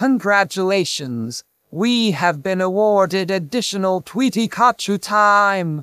Congratulations! We have been awarded additional Tweety Kachu time.